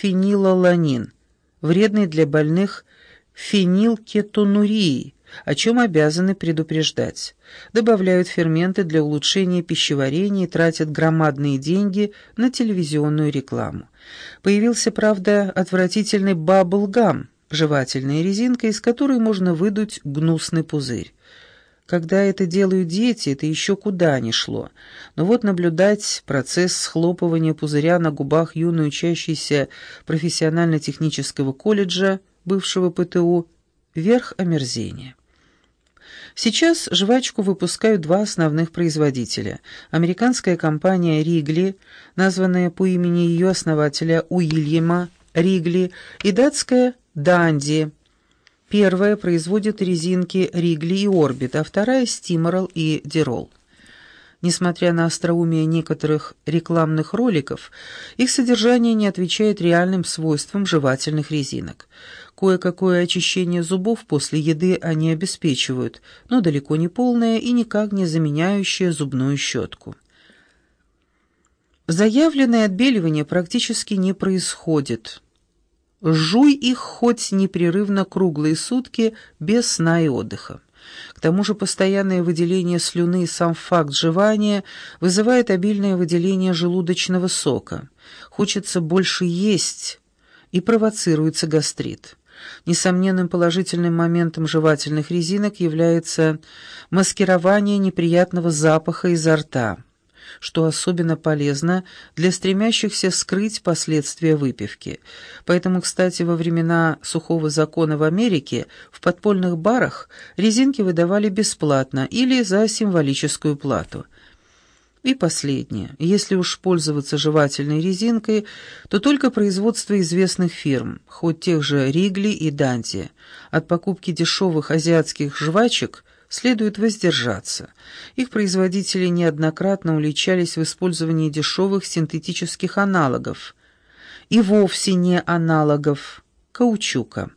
фенилаланин, вредный для больных фенилкетонурией, о чем обязаны предупреждать. Добавляют ферменты для улучшения пищеварения и тратят громадные деньги на телевизионную рекламу. Появился, правда, отвратительный баблгам, жевательная резинка, из которой можно выдуть гнусный пузырь. Когда это делают дети, это еще куда ни шло. Но вот наблюдать процесс схлопывания пузыря на губах юной учащейся профессионально-технического колледжа, бывшего ПТУ, верх омерзения. Сейчас жвачку выпускают два основных производителя. Американская компания «Ригли», названная по имени ее основателя Уильяма Ригли, и датская «Данди». Первая производит резинки «Ригли» и «Орбит», а вторая «Стиморал» и «Дирол». Несмотря на остроумие некоторых рекламных роликов, их содержание не отвечает реальным свойствам жевательных резинок. Кое-какое очищение зубов после еды они обеспечивают, но далеко не полное и никак не заменяющее зубную щетку. Заявленное отбеливание практически не происходит. Жуй их хоть непрерывно круглые сутки без сна и отдыха. К тому же постоянное выделение слюны и сам факт жевания вызывает обильное выделение желудочного сока. Хочется больше есть и провоцируется гастрит. Несомненным положительным моментом жевательных резинок является маскирование неприятного запаха изо рта, что особенно полезно для стремящихся скрыть последствия выпивки. Поэтому, кстати, во времена сухого закона в Америке в подпольных барах резинки выдавали бесплатно или за символическую плату – и последнее. Если уж пользоваться жевательной резинкой, то только производство известных фирм, хоть тех же Ригли и Данди. От покупки дешевых азиатских жвачек следует воздержаться. Их производители неоднократно уличались в использовании дешевых синтетических аналогов. И вовсе не аналогов каучука.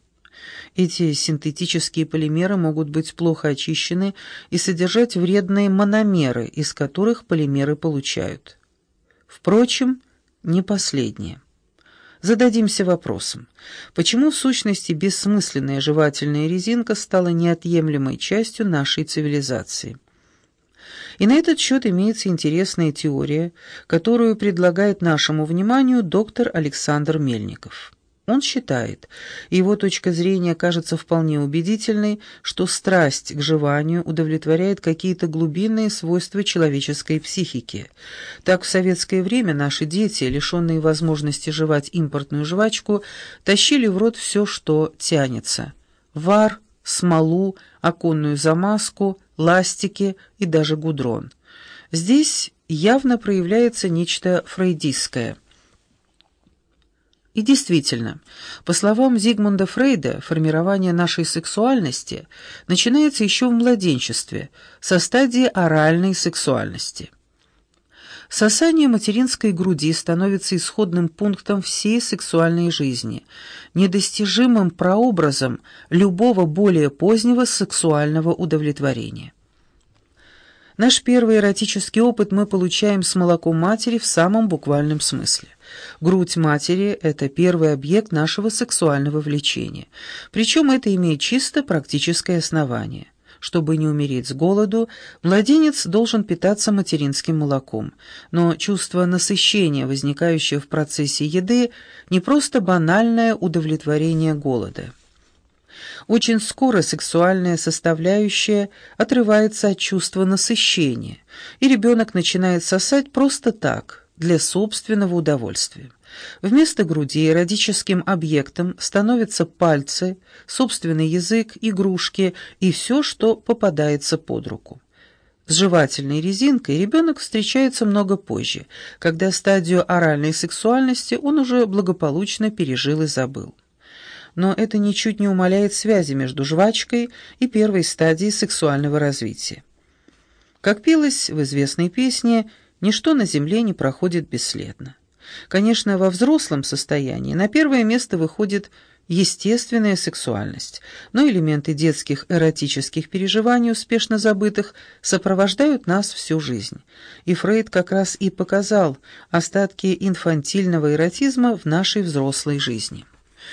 Эти синтетические полимеры могут быть плохо очищены и содержать вредные мономеры, из которых полимеры получают. Впрочем, не последнее. Зададимся вопросом, почему в сущности бессмысленная жевательная резинка стала неотъемлемой частью нашей цивилизации? И на этот счет имеется интересная теория, которую предлагает нашему вниманию доктор Александр Мельников. Он считает, его точка зрения кажется вполне убедительной, что страсть к жеванию удовлетворяет какие-то глубинные свойства человеческой психики. Так в советское время наши дети, лишенные возможности жевать импортную жвачку, тащили в рот все, что тянется. Вар, смолу, оконную замазку, ластики и даже гудрон. Здесь явно проявляется нечто фрейдистское – и действительно, по словам Зигмунда Фрейда, формирование нашей сексуальности начинается еще в младенчестве, со стадии оральной сексуальности. Сосание материнской груди становится исходным пунктом всей сексуальной жизни, недостижимым прообразом любого более позднего сексуального удовлетворения. Наш первый эротический опыт мы получаем с молоком матери в самом буквальном смысле. Грудь матери – это первый объект нашего сексуального влечения. Причем это имеет чисто практическое основание. Чтобы не умереть с голоду, младенец должен питаться материнским молоком. Но чувство насыщения, возникающее в процессе еды, не просто банальное удовлетворение голода. Очень скоро сексуальная составляющая отрывается от чувства насыщения, и ребенок начинает сосать просто так, для собственного удовольствия. Вместо груди эротическим объектом становятся пальцы, собственный язык, игрушки и все, что попадается под руку. С жевательной резинкой ребенок встречается много позже, когда стадию оральной сексуальности он уже благополучно пережил и забыл. Но это ничуть не умаляет связи между жвачкой и первой стадией сексуального развития. Как пелось в известной песне Ничто на земле не проходит бесследно. Конечно, во взрослом состоянии на первое место выходит естественная сексуальность, но элементы детских эротических переживаний, успешно забытых, сопровождают нас всю жизнь. И Фрейд как раз и показал остатки инфантильного эротизма в нашей взрослой жизни.